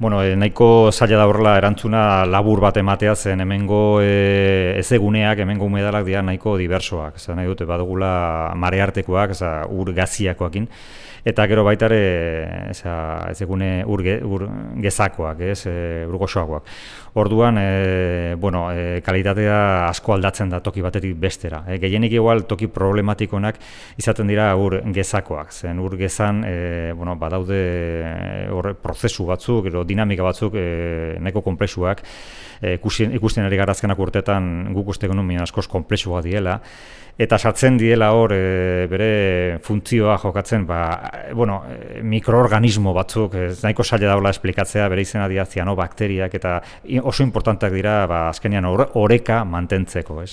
Bueno, e, nahiko zaila da horrela erantzuna labur bat ematea zen hemengo e, ezeguneak, hemengo umedalak dira nahiko diversoak. Zer nahi dute, badugula mareartekoak, ur gaziakoakin, eta gero baita ere ez egune ur, ur gezakoak, ez, e, ur goxoakoak. Orduan, e, bueno, e, kalitatea asko aldatzen da toki batetik bestera. E, gehienik igual toki problematikonak izaten dira ur gezakoak. Zen ur gezan, e, bueno, badaude horre prozesu batzuk, gero dinamika batzuk e, nahiko komplexuak. E, ikusten, ikusten ari garazkenak urtetan guk uste genuen askoz komplexua diela eta sartzen diela hor e, bere funtzioa jokatzen ba, bueno, mikroorganismo batzuk ez nahiko saia daula esplikatzea bere izena dira zianobakteriak eta oso importanteak dira ba, azkenean oreka mantentzeko ez.